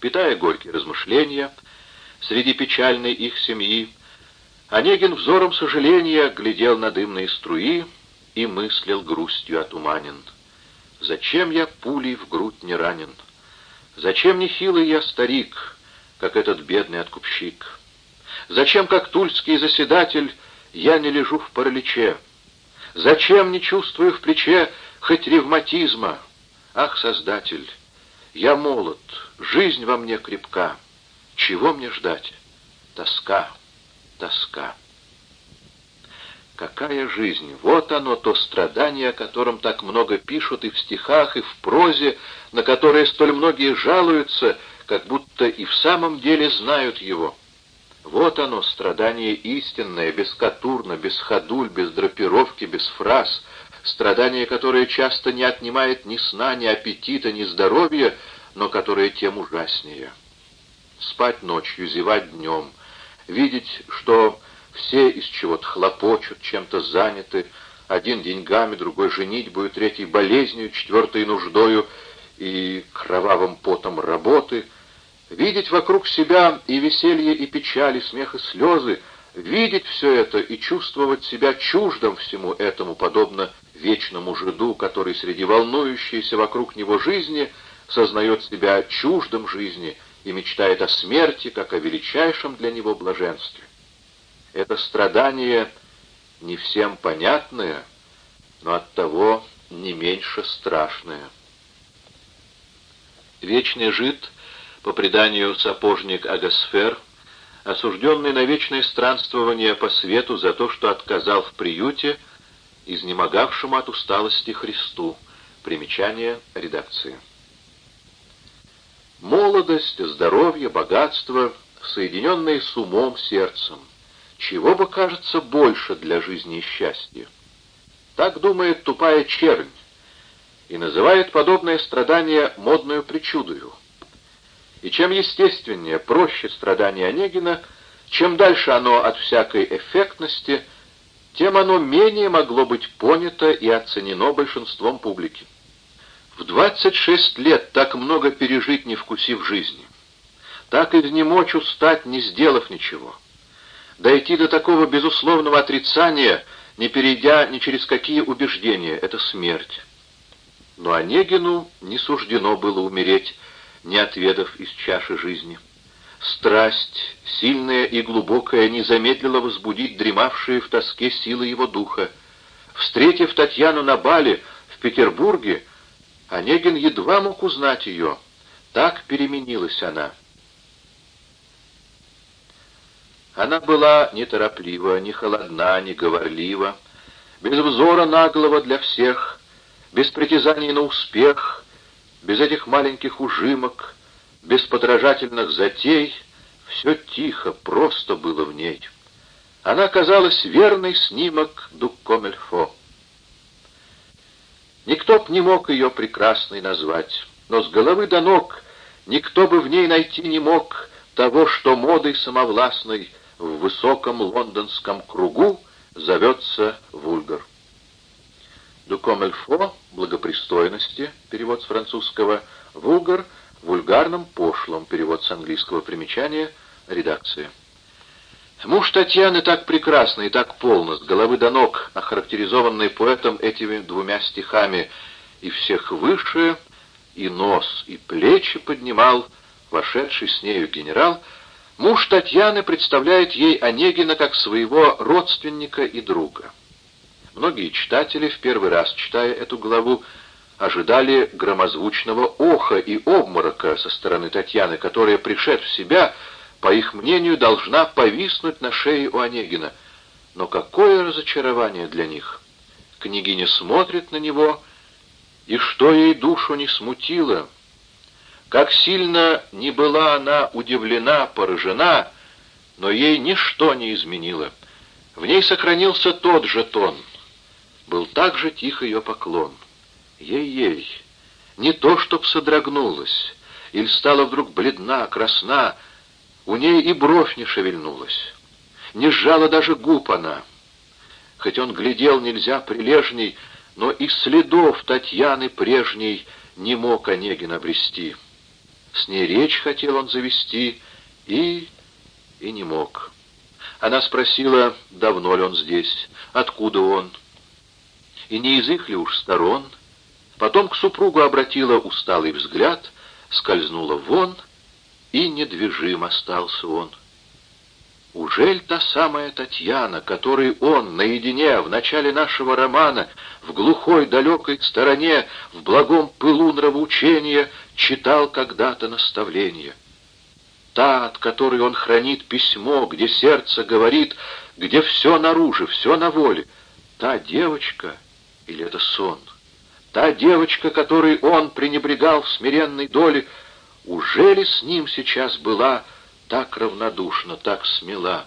Питая горькие размышления, среди печальной их семьи, Онегин взором сожаления глядел на дымные струи и мыслил грустью отуманен. Зачем я пулей в грудь не ранен? Зачем не хилый я старик, как этот бедный откупщик? Зачем, как тульский заседатель, я не лежу в параличе? Зачем не чувствую в плече хоть ревматизма? Ах, Создатель, я молод, жизнь во мне крепка. Чего мне ждать? Тоска, тоска. Какая жизнь! Вот оно, то страдание, о котором так много пишут и в стихах, и в прозе, на которое столь многие жалуются, как будто и в самом деле знают его. Вот оно, страдание истинное, без катурна, без ходуль, без драпировки, без фраз, страдание, которое часто не отнимает ни сна, ни аппетита, ни здоровья, но которое тем ужаснее. Спать ночью, зевать днем, видеть, что все из чего-то хлопочут, чем-то заняты, один деньгами, другой женитьбою, третий болезнью, четвертый нуждою и кровавым потом работы — Видеть вокруг себя и веселье, и печаль, и смех, и слезы, видеть все это и чувствовать себя чуждым всему этому, подобно вечному жиду, который среди волнующейся вокруг него жизни сознает себя чуждым жизни и мечтает о смерти, как о величайшем для него блаженстве. Это страдание не всем понятное, но оттого не меньше страшное. Вечный жид — по преданию сапожник Агасфер, осужденный на вечное странствование по свету за то, что отказал в приюте изнемогавшему от усталости Христу. Примечание редакции. Молодость, здоровье, богатство, соединенные с умом, сердцем. Чего бы кажется больше для жизни и счастья? Так думает тупая чернь и называет подобное страдание модную причудою. И чем естественнее, проще страдание Онегина, чем дальше оно от всякой эффектности, тем оно менее могло быть понято и оценено большинством публики. В 26 лет так много пережить, не вкусив жизни. Так изнемочь устать, не сделав ничего. Дойти до такого безусловного отрицания, не перейдя ни через какие убеждения, это смерть. Но Онегину не суждено было умереть, не отведав из чаши жизни. Страсть, сильная и глубокая, не замедлила возбудить дремавшие в тоске силы его духа. Встретив Татьяну на бале в Петербурге, Онегин едва мог узнать ее. Так переменилась она. Она была нетороплива, не холодна, не говорлива, без взора наглого для всех, без притязаний на успех, без этих маленьких ужимок, без подражательных затей, все тихо, просто было в ней. Она казалась верный снимок Дуккомельфо. Никто б не мог ее прекрасной назвать, но с головы до ног никто бы в ней найти не мог того, что модой самовластной в высоком лондонском кругу зовется вульгар. Дукомельфо — благопристойности, перевод с французского, вулгар — вульгарном, пошлом, перевод с английского примечания, редакция. Муж Татьяны так прекрасно и так полно, с головы до ног, охарактеризованный поэтом этими двумя стихами, и всех выше, и нос, и плечи поднимал, вошедший с нею генерал, муж Татьяны представляет ей Онегина как своего родственника и друга. Многие читатели, в первый раз читая эту главу, ожидали громозвучного оха и обморока со стороны Татьяны, которая, пришед в себя, по их мнению, должна повиснуть на шее у Онегина. Но какое разочарование для них! Княгиня смотрит на него, и что ей душу не смутило, как сильно не была она удивлена, поражена, но ей ничто не изменило. В ней сохранился тот же тон — был так же тих ее поклон. Ей-ей, не то чтоб содрогнулась, или стала вдруг бледна, красна, у ней и бровь не шевельнулась. Не сжала даже губ она. Хоть он глядел нельзя прилежней, но и следов Татьяны прежней не мог Онегин обрести. с ней речь хотел он завести и... и не мог. Она спросила, давно ли он здесь, откуда он, и не из их ли уж сторон. Потом к супругу обратила усталый взгляд, скользнула вон, и недвижим остался он. Ужель та самая Татьяна, которой он наедине в начале нашего романа, в глухой далекой стороне, в благом пылу нравоучения, читал когда-то наставление? Та, от которой он хранит письмо, где сердце говорит, где все наружу, все на воле. Та девочка или это сон? Та девочка, которой он пренебрегал в смиренной доле, уже ли с ним сейчас была так равнодушна, так смела.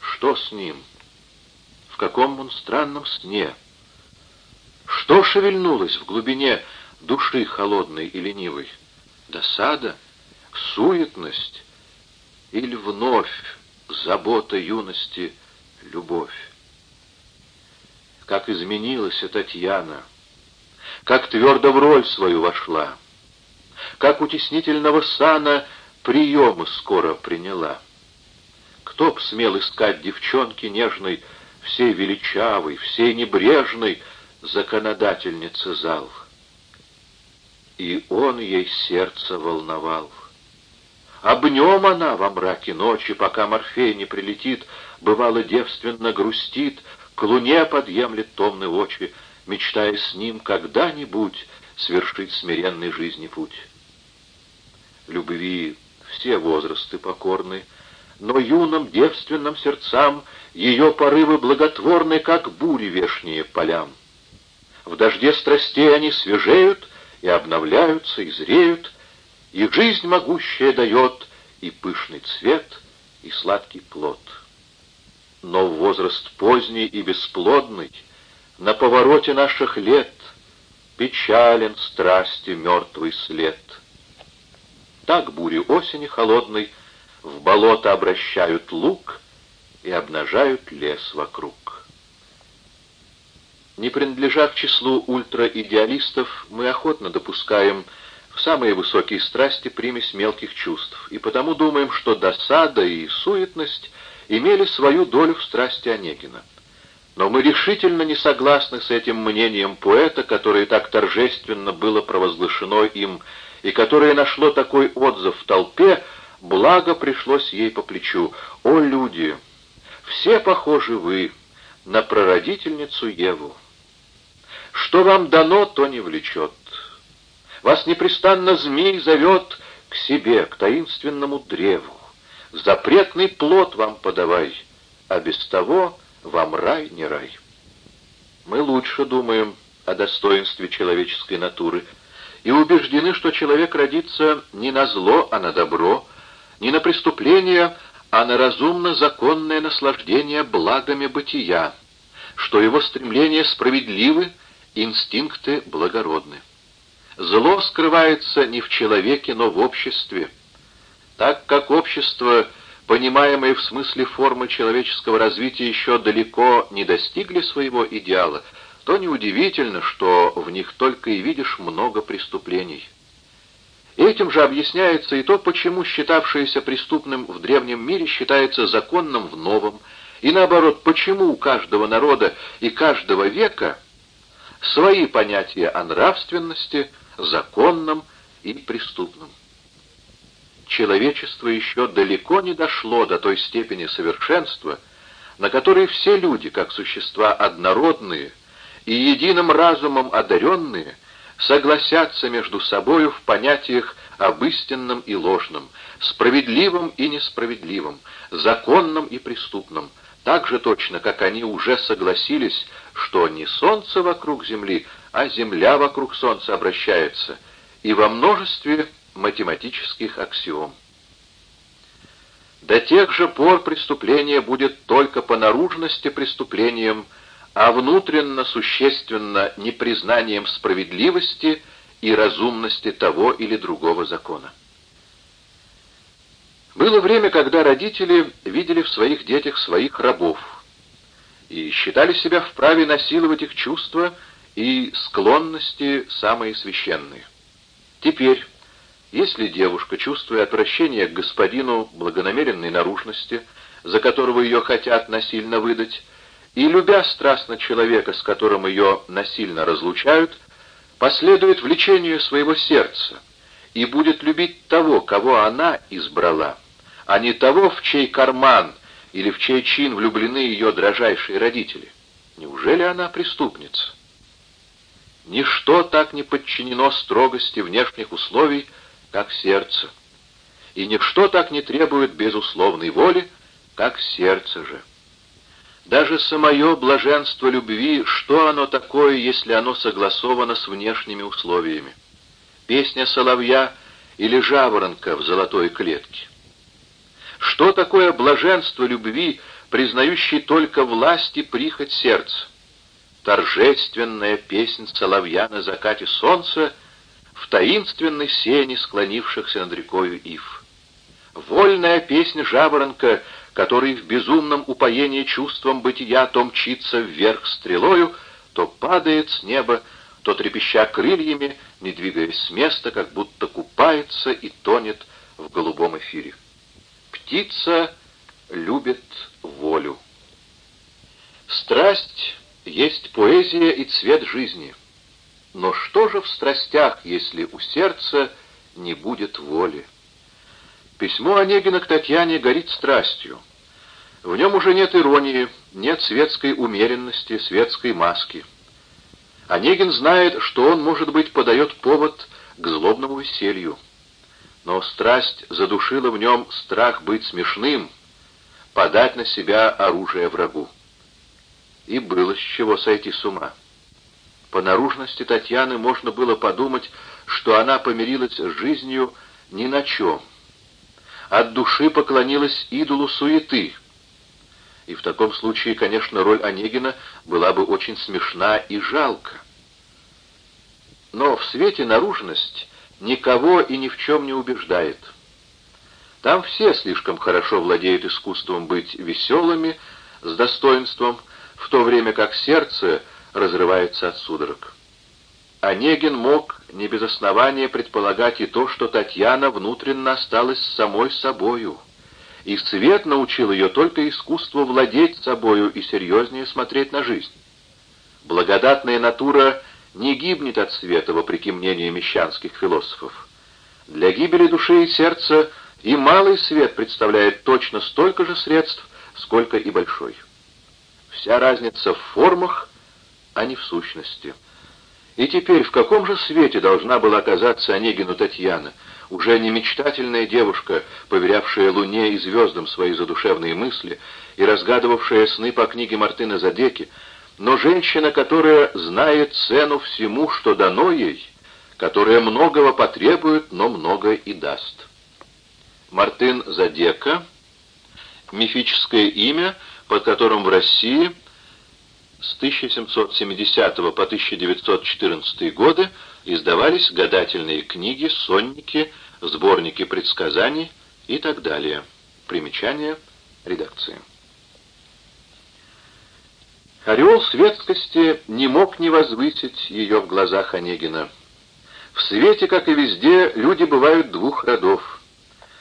Что с ним? В каком он странном сне? Что шевельнулось в глубине души холодной и ленивой? Досада? Суетность? Или вновь забота юности, любовь? Как изменилась Татьяна! Как твердо в роль свою вошла! Как утеснительного сана приемы скоро приняла. Кто б смел искать девчонки нежной, всей величавой, всей небрежной законодательницы зал? И он ей сердце волновал. Об нем она во мраке ночи, пока Морфей не прилетит, бывало девственно грустит, к луне подъемлет томны очи, мечтая с ним когда-нибудь свершить смиренный жизни путь. Любви все возрасты покорны, но юным девственным сердцам ее порывы благотворны, как бури вешние полям. В дожде страстей они свежеют и обновляются, и зреют, и жизнь могущая дает и пышный цвет, и сладкий плод. Но возраст поздний и бесплодный, на повороте наших лет, печален страсти мертвый след — так бури осени холодной в болото обращают лук и обнажают лес вокруг. Не принадлежа к числу ультраидеалистов, мы охотно допускаем в самые высокие страсти примесь мелких чувств, и потому думаем, что досада и суетность имели свою долю в страсти Онегина. Но мы решительно не согласны с этим мнением поэта, которое так торжественно было провозглашено им и которое нашло такой отзыв в толпе, благо пришлось ей по плечу. «О, люди! Все похожи вы на прародительницу Еву. Что вам дано, то не влечет. Вас непрестанно змей зовет к себе, к таинственному древу. Запретный плод вам подавай, а без того вам рай не рай. Мы лучше думаем о достоинстве человеческой натуры, и убеждены, что человек родится не на зло, а на добро, не на преступление, а на разумно-законное наслаждение благами бытия, что его стремления справедливы, инстинкты благородны. Зло скрывается не в человеке, но в обществе. Так как общество, понимаемое в смысле формы человеческого развития, еще далеко не достигли своего идеала, то неудивительно, что в них только и видишь много преступлений. Этим же объясняется и то, почему считавшееся преступным в древнем мире считается законным в новом, и наоборот, почему у каждого народа и каждого века свои понятия о нравственности, законном и преступном. Человечество еще далеко не дошло до той степени совершенства, на которой все люди, как существа однородные, и единым разумом одаренные согласятся между собою в понятиях об истинном и ложном, справедливом и несправедливом, законном и преступном, так же точно, как они уже согласились, что не солнце вокруг Земли, а Земля вокруг Солнца обращается, и во множестве математических аксиом. До тех же пор преступление будет только по наружности преступлением – а внутренно существенно непризнанием справедливости и разумности того или другого закона. Было время, когда родители видели в своих детях своих рабов и считали себя вправе насиловать их чувства и склонности самые священные. Теперь, Если девушка, чувствуя отвращение к господину благонамеренной наружности, за которого ее хотят насильно выдать, и, любя страстно человека, с которым ее насильно разлучают, последует влечению своего сердца и будет любить того, кого она избрала, а не того, в чей карман или в чей чин влюблены ее дрожайшие родители. Неужели она преступница? Ничто так не подчинено строгости внешних условий, как сердце. И ничто так не требует безусловной воли, как сердце же. Даже самое блаженство любви, что оно такое, если оно согласовано с внешними условиями? Песня соловья или жаворонка в золотой клетке? Что такое блаженство любви, признающей только власть и прихоть сердца? Торжественная песнь соловья на закате солнца в таинственной сене склонившихся над рекою Ив. Вольная песнь жаворонка, который в безумном упоении чувством бытия то мчится вверх стрелою, то падает с неба, то, трепеща крыльями, не двигаясь с места, как будто купается и тонет в голубом эфире. Птица любит волю. Страсть есть поэзия и цвет жизни — но что же в страстях, если у сердца не будет воли? Письмо Онегина к Татьяне горит страстью. В нем уже нет иронии, нет светской умеренности, светской маски. Онегин знает, что он, может быть, подает повод к злобному веселью. Но страсть задушила в нем страх быть смешным, подать на себя оружие врагу. И было с чего сойти с ума. По наружности Татьяны можно было подумать, что она помирилась с жизнью ни на чем. От души поклонилась идолу суеты. И в таком случае, конечно, роль Онегина была бы очень смешна и жалко. Но в свете наружность никого и ни в чем не убеждает. Там все слишком хорошо владеют искусством быть веселыми, с достоинством, в то время как сердце разрывается от судорог. Онегин мог не без основания предполагать и то, что Татьяна внутренно осталась самой собою, и свет научил ее только искусству владеть собою и серьезнее смотреть на жизнь. Благодатная натура не гибнет от света, вопреки мнению мещанских философов. Для гибели души и сердца и малый свет представляет точно столько же средств, сколько и большой. Вся разница в формах а не в сущности. И теперь в каком же свете должна была оказаться Онегину Татьяна, уже не мечтательная девушка, поверявшая Луне и звездам свои задушевные мысли и разгадывавшая сны по книге Мартына Задеки, но женщина, которая знает цену всему, что дано ей, которая многого потребует, но многое и даст. Мартын Задека — мифическое имя, под которым в России с 1770 по 1914 годы издавались гадательные книги, сонники, сборники предсказаний и так далее. Примечание редакции. Ореол светскости не мог не возвысить ее в глазах Онегина. В свете, как и везде, люди бывают двух родов.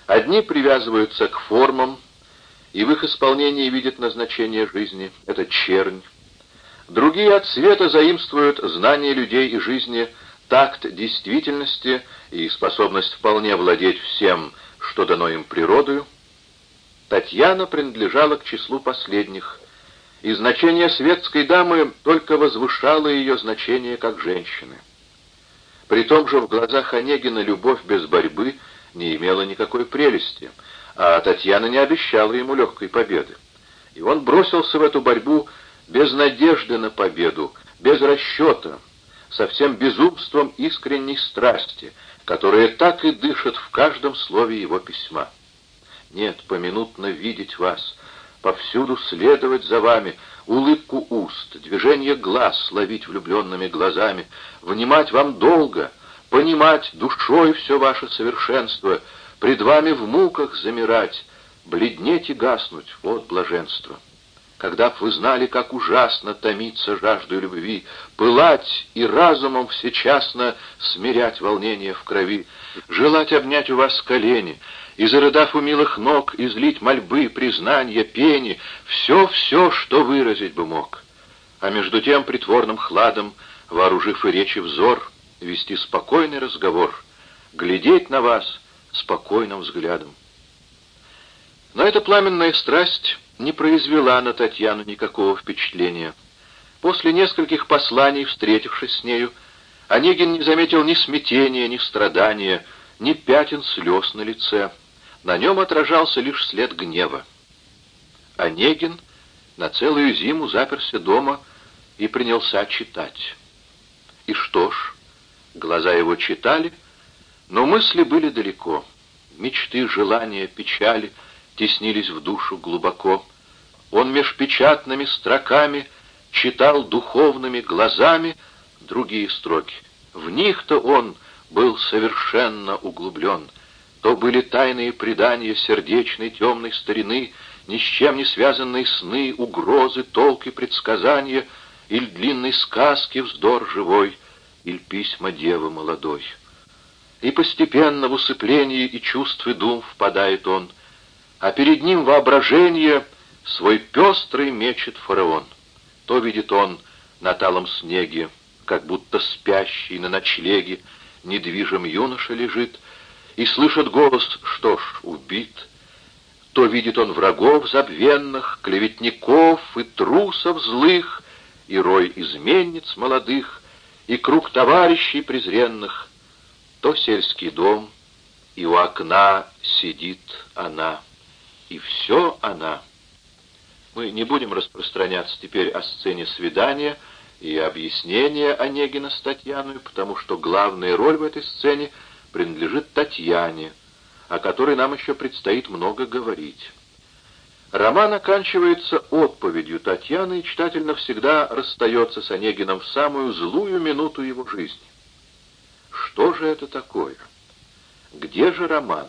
Одни привязываются к формам, и в их исполнении видят назначение жизни. Это чернь. Другие от света заимствуют знания людей и жизни, такт действительности и способность вполне владеть всем, что дано им природою. Татьяна принадлежала к числу последних, и значение светской дамы только возвышало ее значение как женщины. При том же в глазах Онегина любовь без борьбы не имела никакой прелести, а Татьяна не обещала ему легкой победы. И он бросился в эту борьбу без надежды на победу, без расчета, со всем безумством искренней страсти, которая так и дышит в каждом слове его письма. Нет, поминутно видеть вас, повсюду следовать за вами, улыбку уст, движение глаз ловить влюбленными глазами, внимать вам долго, понимать душой все ваше совершенство, пред вами в муках замирать, бледнеть и гаснуть, вот блаженство когда б вы знали, как ужасно томиться жаждой любви, пылать и разумом всечасно смирять волнение в крови, желать обнять у вас колени, и, зарыдав у милых ног, излить мольбы, признания, пени, все-все, что выразить бы мог. А между тем притворным хладом, вооружив и речи взор, вести спокойный разговор, глядеть на вас спокойным взглядом. Но эта пламенная страсть не произвела на Татьяну никакого впечатления. После нескольких посланий, встретившись с нею, Онегин не заметил ни смятения, ни страдания, ни пятен слез на лице. На нем отражался лишь след гнева. Онегин на целую зиму заперся дома и принялся читать. И что ж, глаза его читали, но мысли были далеко. Мечты, желания, печали теснились в душу глубоко. Он меж печатными строками читал духовными глазами другие строки. В них-то он был совершенно углублен. То были тайные предания сердечной темной старины, ни с чем не связанные сны, угрозы, толки, предсказания, или длинной сказки вздор живой, или письма девы молодой. И постепенно в усыплении и чувств и дум впадает он, а перед ним воображение свой пестрый мечет фараон. То видит он на талом снеге, как будто спящий на ночлеге, недвижим юноша лежит, и слышит голос, что ж, убит. То видит он врагов забвенных, клеветников и трусов злых, и рой изменниц молодых, и круг товарищей презренных. То сельский дом, и у окна сидит она, и все она. Мы не будем распространяться теперь о сцене свидания и объяснения Онегина с Татьяной, потому что главная роль в этой сцене принадлежит Татьяне, о которой нам еще предстоит много говорить. Роман оканчивается отповедью Татьяны, и читатель навсегда расстается с Онегином в самую злую минуту его жизни. Что же это такое? Где же роман?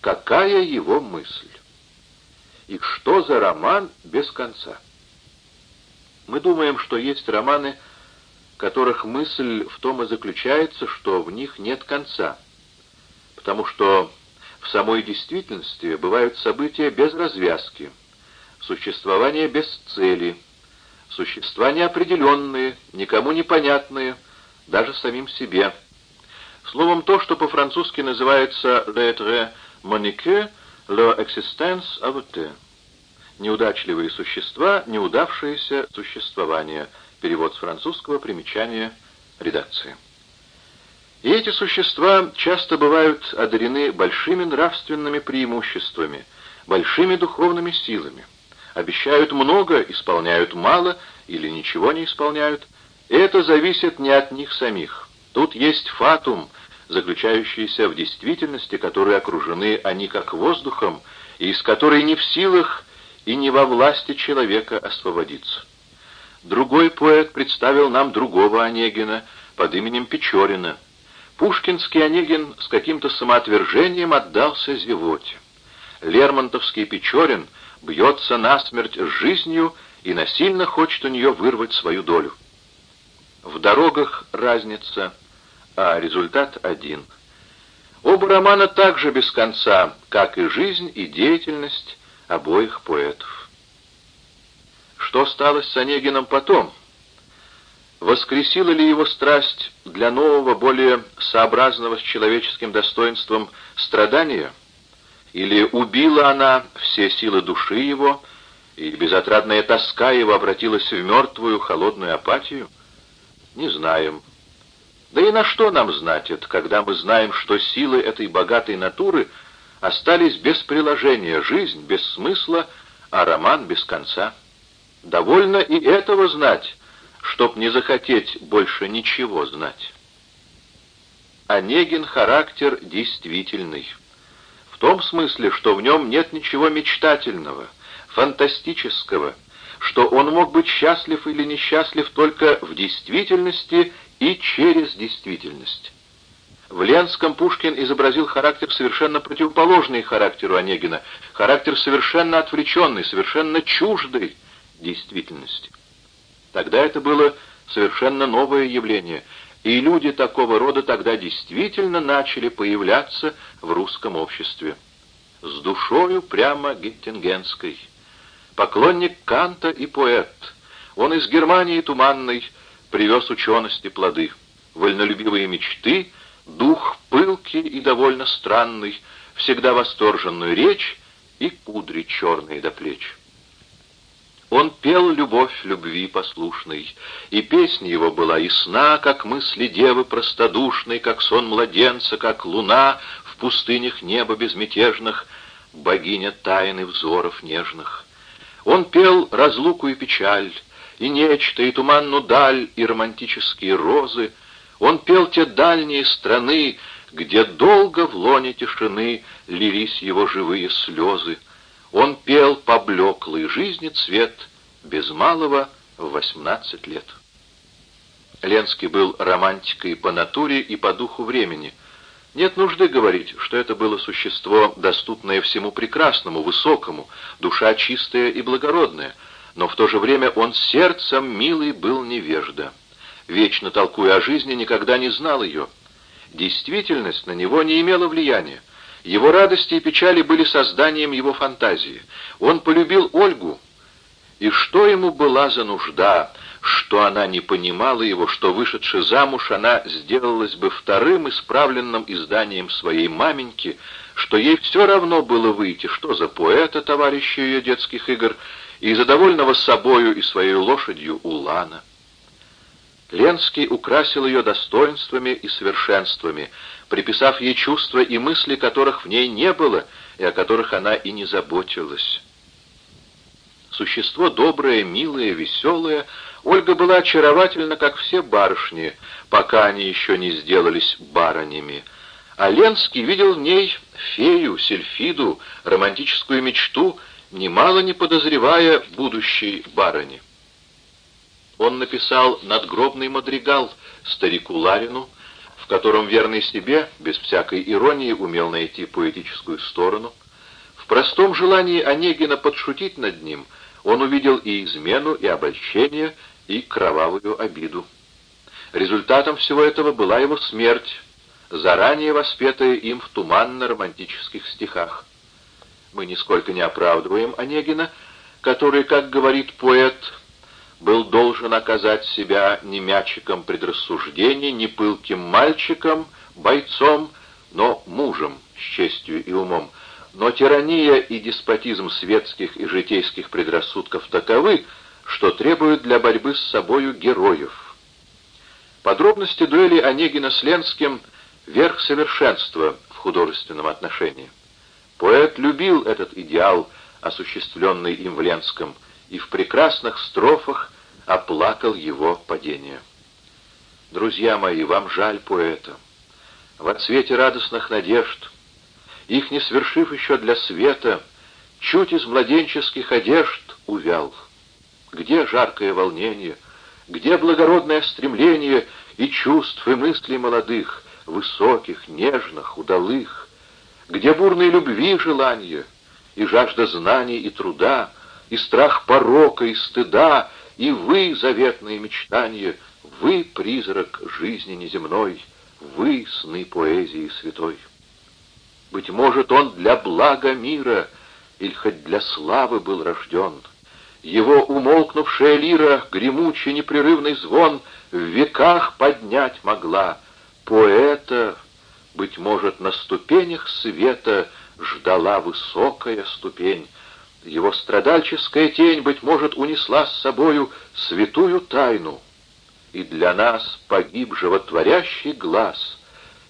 Какая его мысль? И что за роман без конца? Мы думаем, что есть романы, которых мысль в том и заключается, что в них нет конца, потому что в самой действительности бывают события без развязки, существование без цели, существа неопределенные, никому непонятные, даже самим себе. Словом, то, что по-французски называется «l'être monique», «le existence avouée». Неудачливые существа, неудавшееся существование. Перевод с французского, примечание редакции. И эти существа часто бывают одарены большими нравственными преимуществами, большими духовными силами. Обещают много, исполняют мало или ничего не исполняют. Это зависит не от них самих. Тут есть фатум, заключающийся в действительности, которой окружены они как воздухом, и из которой не в силах и не во власти человека освободиться. Другой поэт представил нам другого Онегина под именем Печорина. Пушкинский Онегин с каким-то самоотвержением отдался зевоте. Лермонтовский Печорин бьется насмерть с жизнью и насильно хочет у нее вырвать свою долю. В дорогах разница, а результат один. Оба романа также без конца, как и жизнь и деятельность обоих поэтов. Что стало с Онегиным потом? Воскресила ли его страсть для нового, более сообразного с человеческим достоинством страдания? Или убила она все силы души его, и безотрадная тоска его обратилась в мертвую, холодную апатию? Не знаем. Да и на что нам знать это, когда мы знаем, что силы этой богатой натуры остались без приложения, жизнь без смысла, а роман без конца? Довольно и этого знать, чтоб не захотеть больше ничего знать. Онегин характер действительный. В том смысле, что в нем нет ничего мечтательного, фантастического, что он мог быть счастлив или несчастлив только в действительности и через действительность. В Ленском Пушкин изобразил характер совершенно противоположный характеру Онегина, характер совершенно отвлеченный, совершенно чуждый действительности. Тогда это было совершенно новое явление. и люди такого рода тогда действительно начали появляться в русском обществе. С душою прямо геттингенской. Поклонник Канта и поэт. Он из Германии туманной привез учености плоды, вольнолюбивые мечты, дух пылкий и довольно странный, всегда восторженную речь и кудри черные до плеч. Он пел любовь любви послушной, и песня его была ясна, как мысли девы простодушной, как сон младенца, как луна в пустынях неба безмятежных, богиня тайны взоров нежных. Он пел разлуку и печаль, и нечто, и туманну даль, и романтические розы. Он пел те дальние страны, где долго в лоне тишины лились его живые слезы. Он пел поблеклый жизни цвет, без малого в восемнадцать лет. Ленский был романтикой по натуре и по духу времени. Нет нужды говорить, что это было существо, доступное всему прекрасному, высокому, душа чистая и благородная, но в то же время он сердцем милый был невежда. Вечно толкуя о жизни, никогда не знал ее. Действительность на него не имела влияния. Его радости и печали были созданием его фантазии. Он полюбил Ольгу, и что ему была за нужда, что она не понимала его, что, вышедши замуж, она сделалась бы вторым исправленным изданием своей маменьки, что ей все равно было выйти, что за поэта, товарища ее детских игр, и за довольного собою и своей лошадью Улана. Ленский украсил ее достоинствами и совершенствами, приписав ей чувства и мысли, которых в ней не было, и о которых она и не заботилась. Существо доброе, милое, веселое, Ольга была очаровательна, как все барышни, пока они еще не сделались барынями. А Ленский видел в ней фею, сельфиду, романтическую мечту, немало не подозревая будущей барыни. Он написал надгробный мадригал старику Ларину, в котором верный себе, без всякой иронии, умел найти поэтическую сторону. В простом желании Онегина подшутить над ним он увидел и измену, и обольщение, и кровавую обиду. Результатом всего этого была его смерть, заранее воспетая им в туманно-романтических стихах. Мы нисколько не оправдываем Онегина, который, как говорит поэт, был должен оказать себя не мячиком предрассуждений, не пылким мальчиком, бойцом, но мужем с честью и умом. Но тирания и деспотизм светских и житейских предрассудков таковы, что требуют для борьбы с собою героев. Подробности дуэли Онегина с Ленским — верх совершенства в художественном отношении. Поэт любил этот идеал, осуществленный им в Ленском, и в прекрасных строфах оплакал его падение. Друзья мои, вам жаль поэта. В отсвете радостных надежд, их не свершив еще для света, чуть из младенческих одежд увял. Где жаркое волнение, где благородное стремление и чувств, и мыслей молодых, высоких, нежных, удалых? Где бурные любви желания, и жажда знаний и труда, и страх порока и стыда, и вы, заветные мечтания, вы, призрак жизни неземной, вы, сны поэзии святой. Быть может, он для блага мира или хоть для славы был рожден. Его умолкнувшая лира, гремучий непрерывный звон в веках поднять могла. Поэта, быть может, на ступенях света ждала высокая ступень, его страдальческая тень, быть может, унесла с собою святую тайну. И для нас погиб животворящий глаз,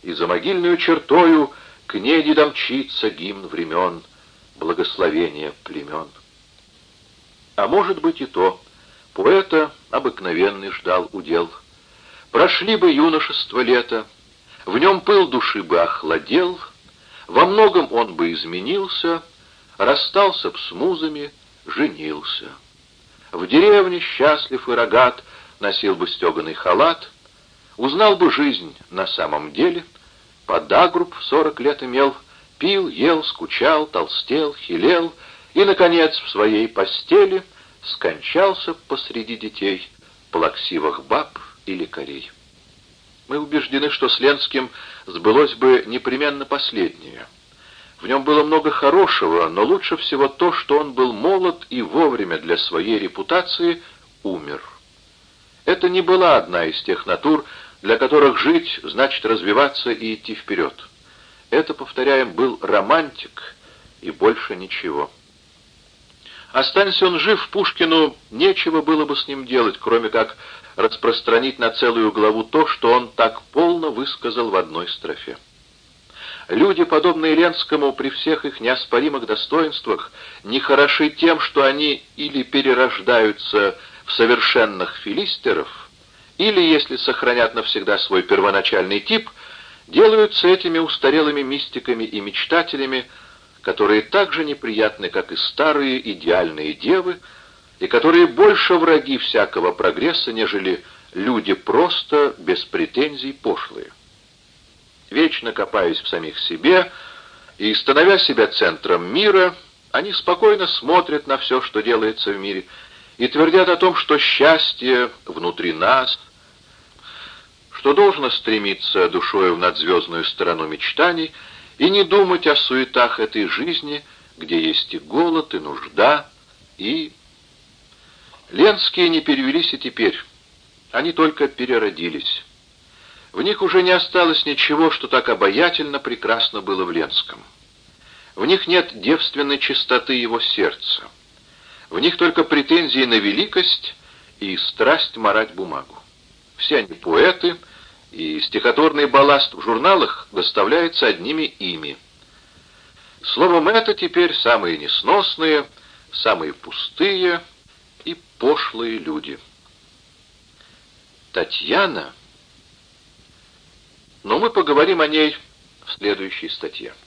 и за могильную чертою к ней не домчится гимн времен, благословения племен. А может быть и то, поэта обыкновенный ждал удел. Прошли бы юношество лето, в нем пыл души бы охладел, во многом он бы изменился — расстался б с музами, женился. В деревне счастлив и рогат носил бы стеганый халат, узнал бы жизнь на самом деле, подагруб в сорок лет имел, пил, ел, скучал, толстел, хилел и, наконец, в своей постели скончался посреди детей, плаксивых баб и лекарей. Мы убеждены, что с Ленским сбылось бы непременно последнее. В нем было много хорошего, но лучше всего то, что он был молод и вовремя для своей репутации умер. Это не была одна из тех натур, для которых жить значит развиваться и идти вперед. Это, повторяем, был романтик и больше ничего. Останься он жив, Пушкину нечего было бы с ним делать, кроме как распространить на целую главу то, что он так полно высказал в одной строфе. Люди, подобные Ленскому, при всех их неоспоримых достоинствах, не хороши тем, что они или перерождаются в совершенных филистеров, или, если сохранят навсегда свой первоначальный тип, делаются этими устарелыми мистиками и мечтателями, которые так же неприятны, как и старые идеальные девы, и которые больше враги всякого прогресса, нежели люди просто, без претензий, пошлые. Вечно копаясь в самих себе и становя себя центром мира, они спокойно смотрят на все, что делается в мире, и твердят о том, что счастье внутри нас, что должно стремиться душою в надзвездную сторону мечтаний — и не думать о суетах этой жизни, где есть и голод, и нужда, и... Ленские не перевелись и теперь. Они только переродились. В них уже не осталось ничего, что так обаятельно прекрасно было в Ленском. В них нет девственной чистоты его сердца. В них только претензии на великость и страсть марать бумагу. Все они поэты, и стихотворный балласт в журналах доставляется одними ими. Словом, это теперь самые несносные, самые пустые и пошлые люди. Татьяна... Но мы поговорим о ней в следующей статье.